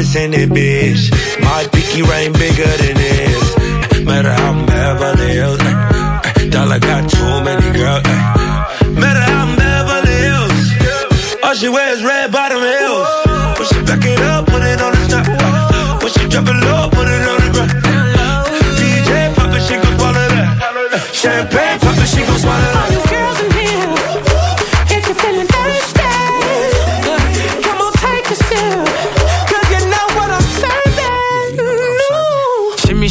wrist in it, bitch. My pinky ring bigger than this. Matter how I'm Beverly Hills. Eh, eh, dollar got too many girls. Eh. Matter how I'm Beverly Hills. All she wears red bottom heels. When she back it up, put it on the top. When she drop it low, put it on the ground. DJ pop it, she gon' swallow that. Champagne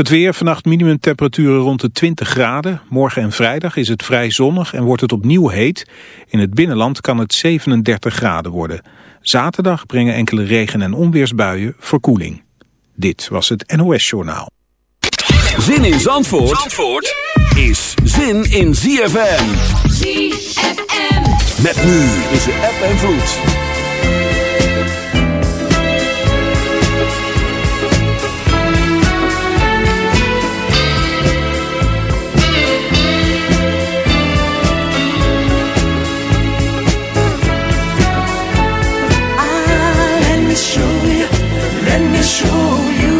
Het weer, vannacht minimumtemperaturen rond de 20 graden. Morgen en vrijdag is het vrij zonnig en wordt het opnieuw heet. In het binnenland kan het 37 graden worden. Zaterdag brengen enkele regen- en onweersbuien verkoeling. Dit was het NOS Journaal. Zin in Zandvoort, Zandvoort is zin in ZFM. ZFM. Met nu tussen app en vloed. me show you, let me show you.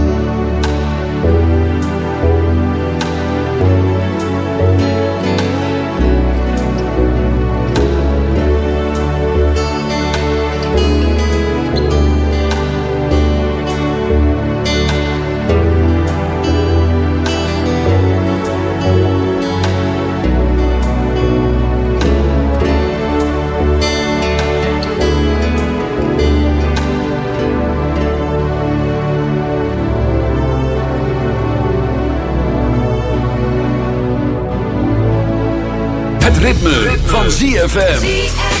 ZFM.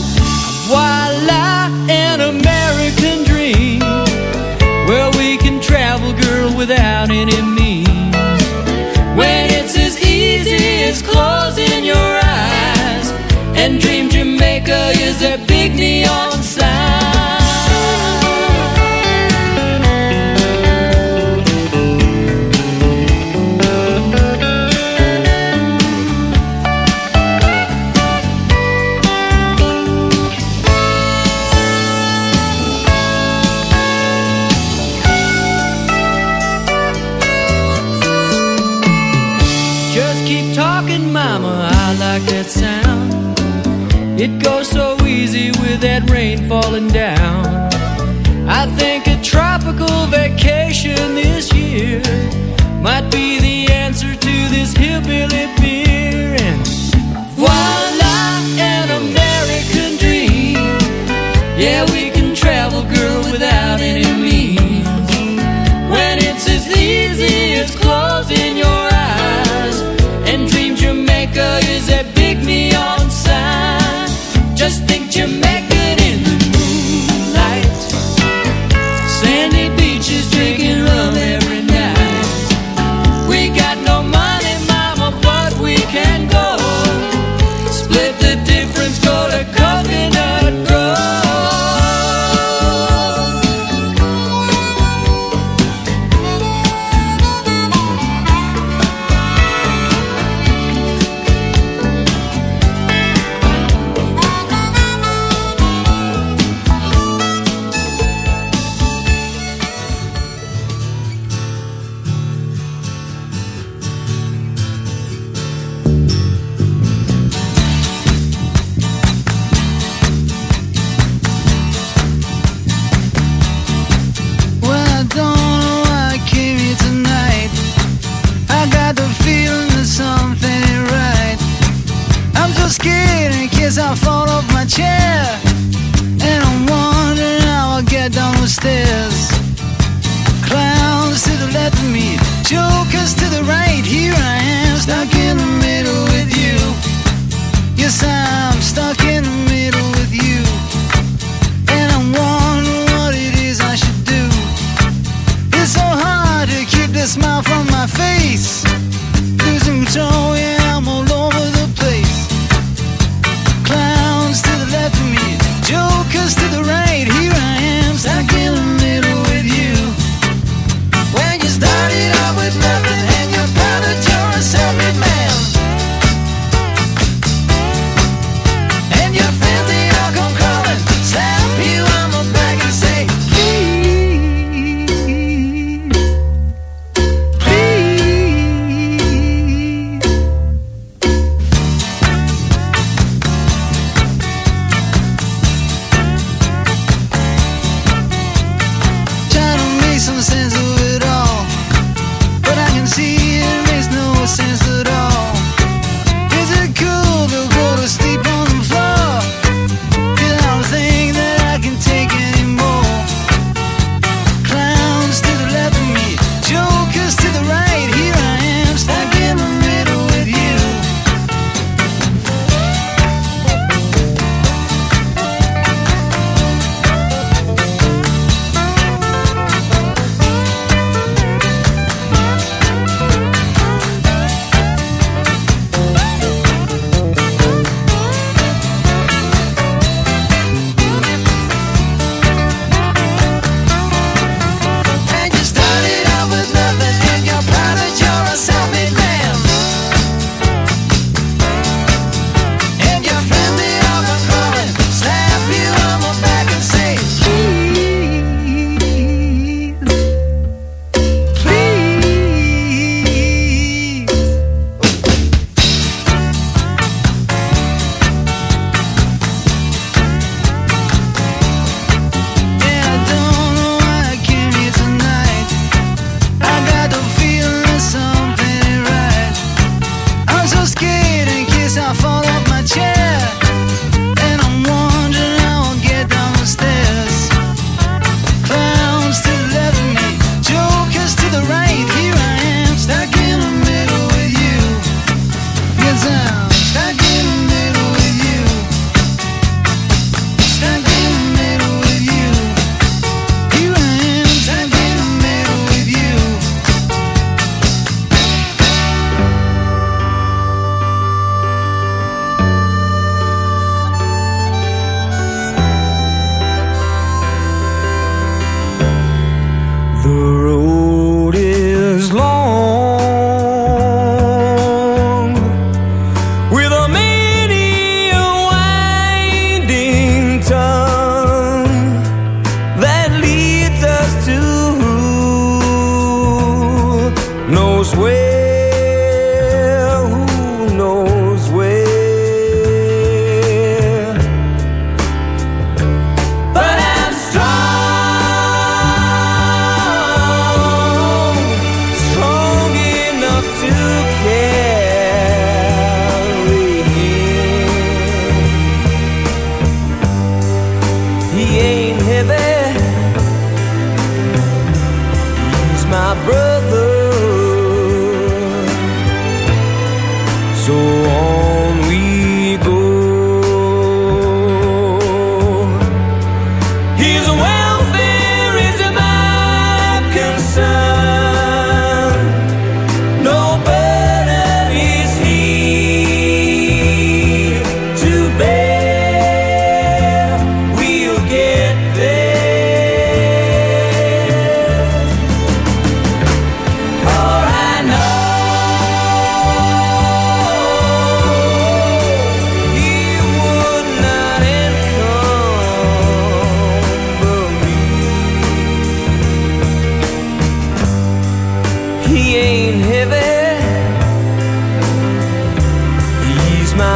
Well, we can travel, girl, without any means. When it's as easy as closing your eyes and dream Jamaica is a big neon sign.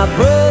my brother.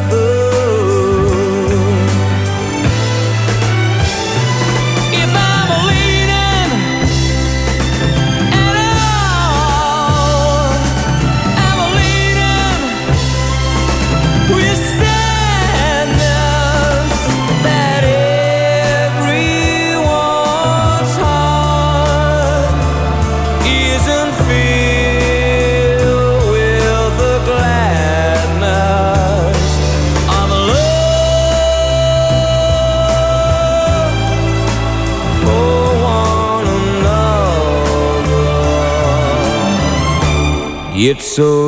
Eso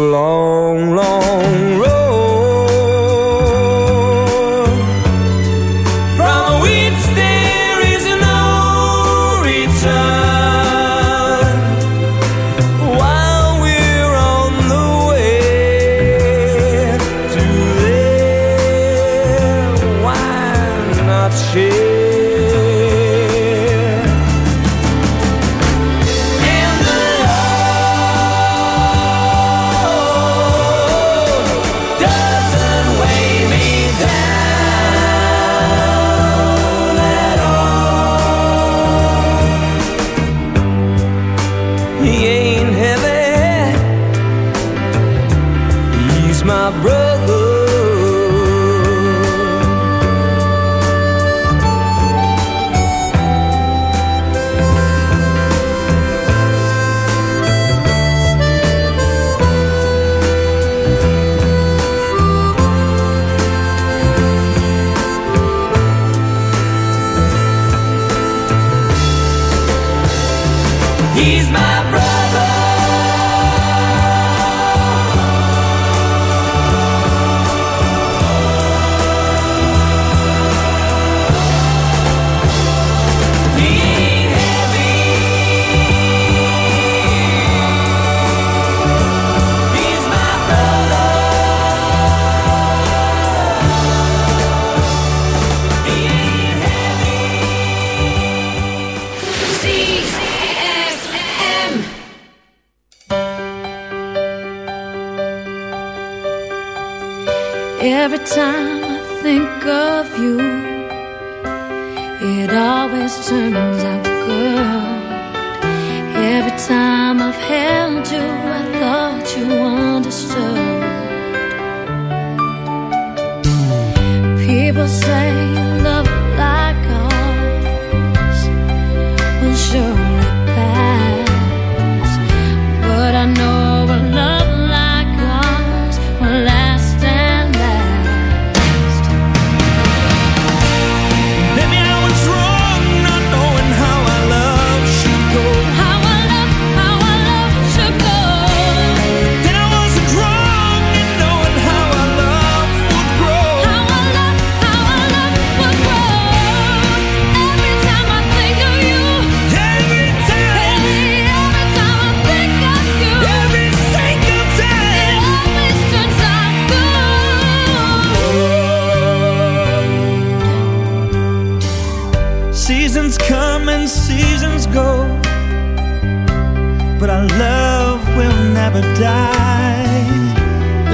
He's my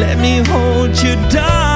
Let me hold you, down.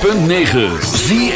106.9 Zie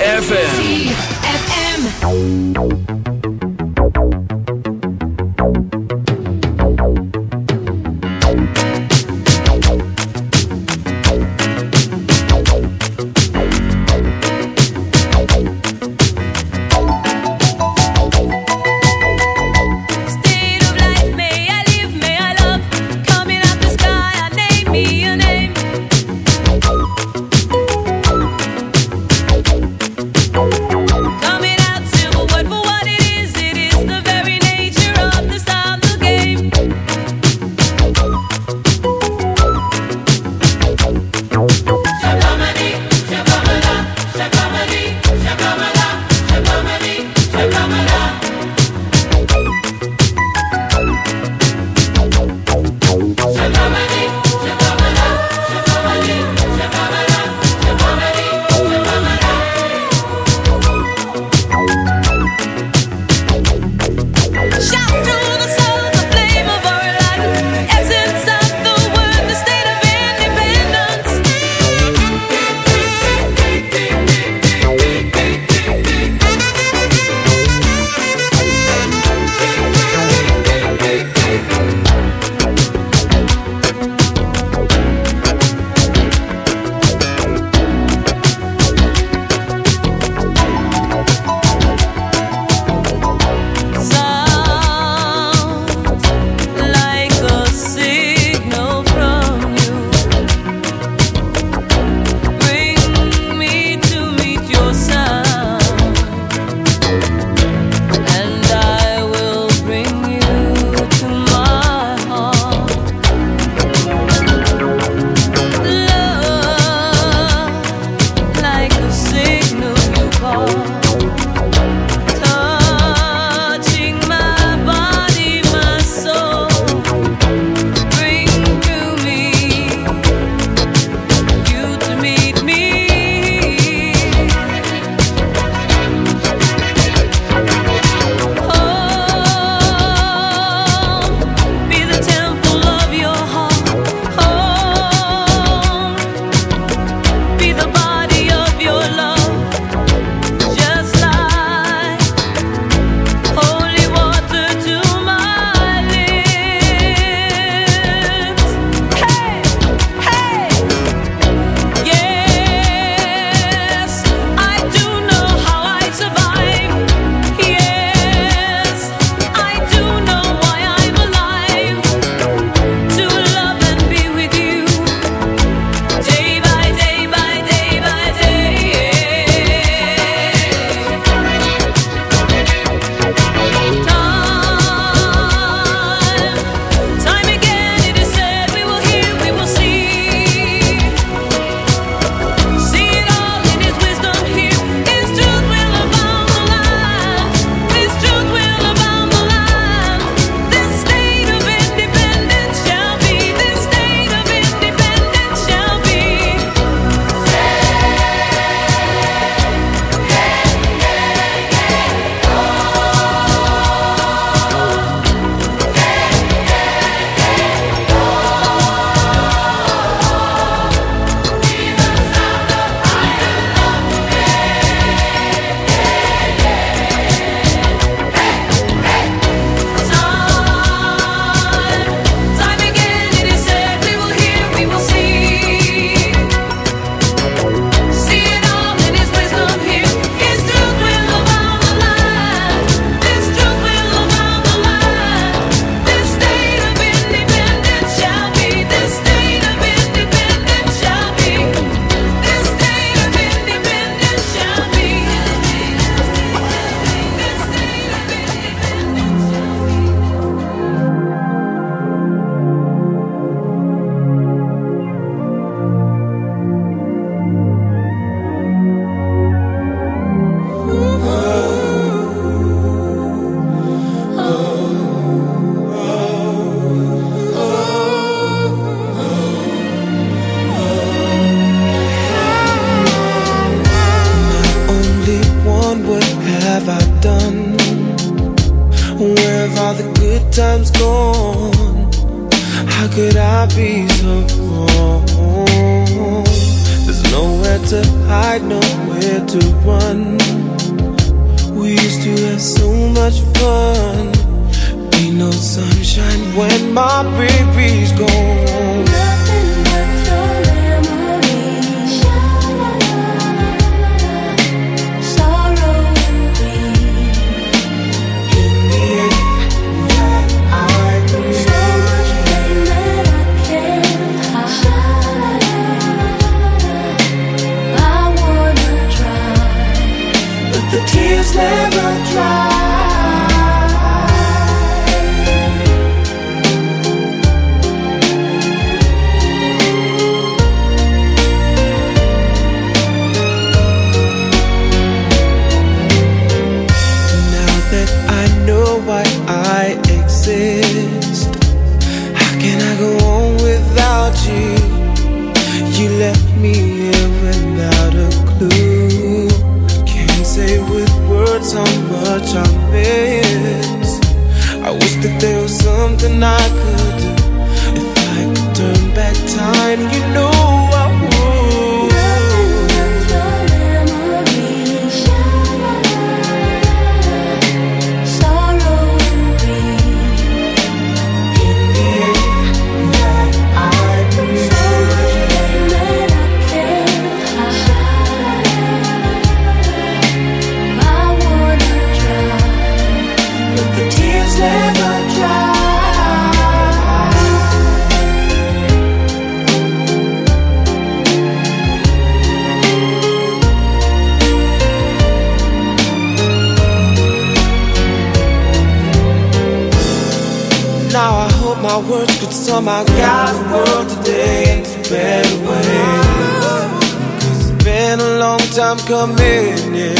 come in, yeah.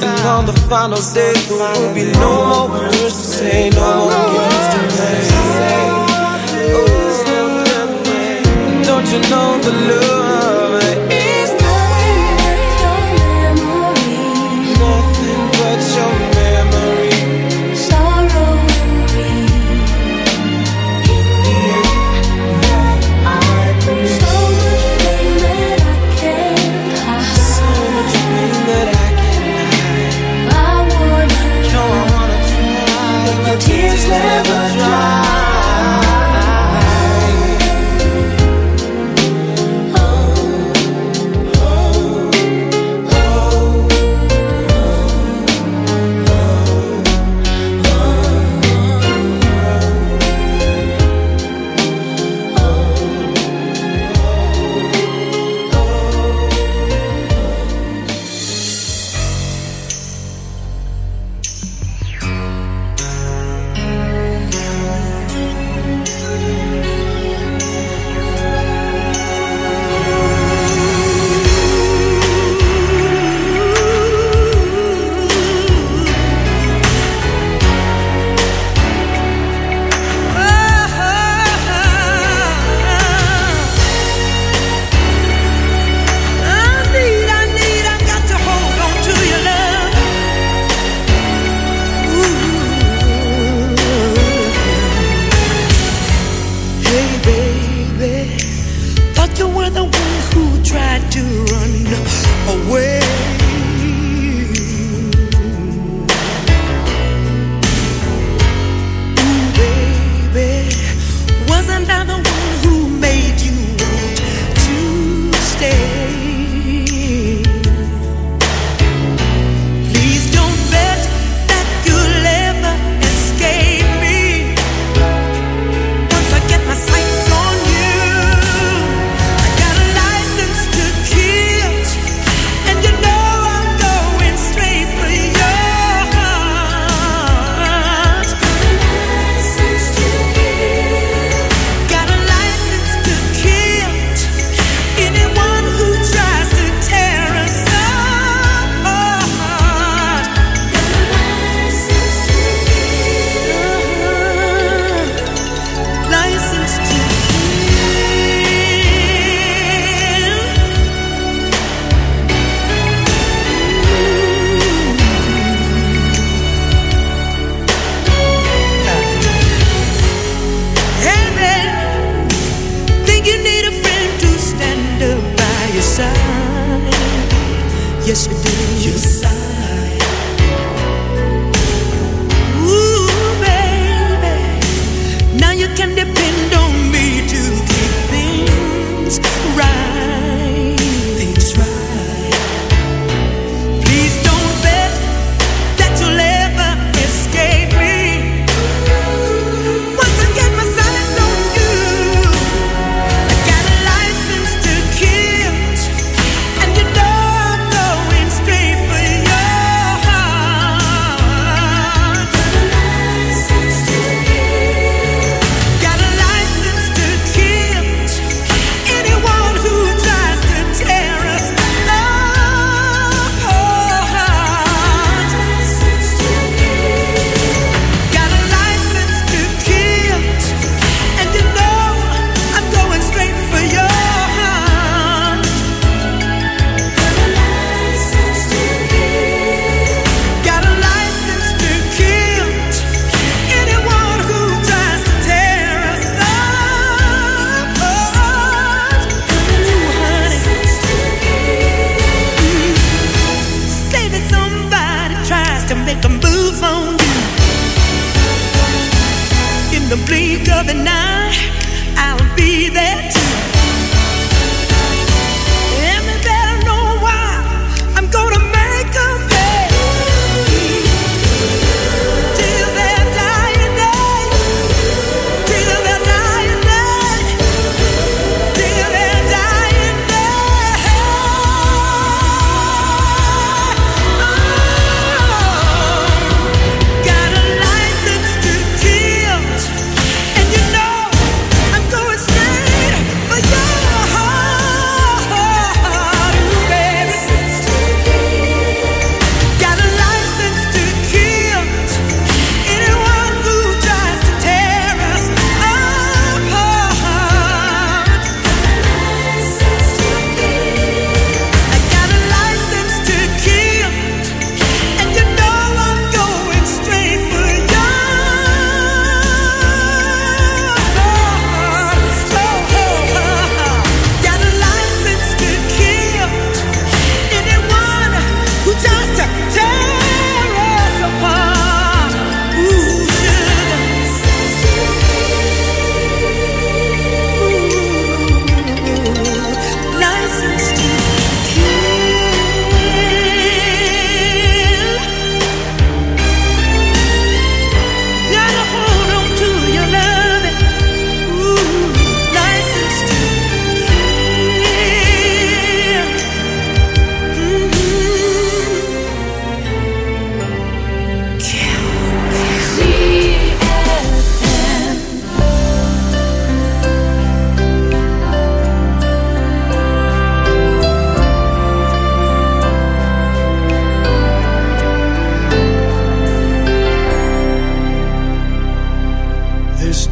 And on the final day, there will be no more.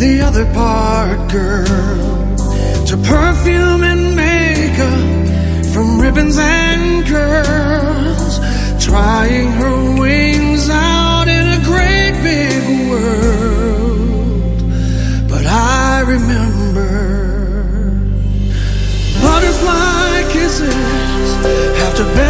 the other part girl. To perfume and makeup, from ribbons and curls. Trying her wings out in a great big world. But I remember butterfly kisses after bedtime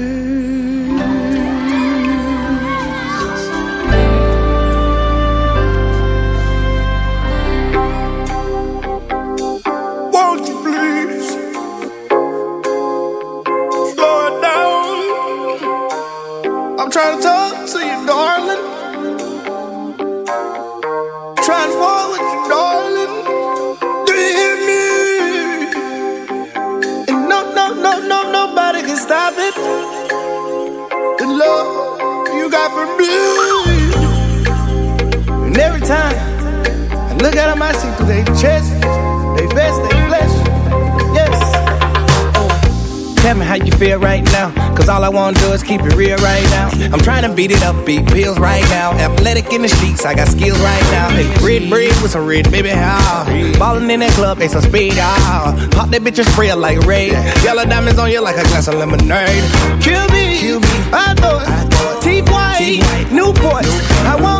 To beat it up, beat pills right now. Athletic in the streets, I got skills right now. Hey, red bread with some red, baby, how? Ballin' in that club, they some speed, ah. Pop that bitch and spray it like raid. Yellow diamonds on you like a glass of lemonade. Kill me, Kill me. I thought, Teeth white, Newports. I want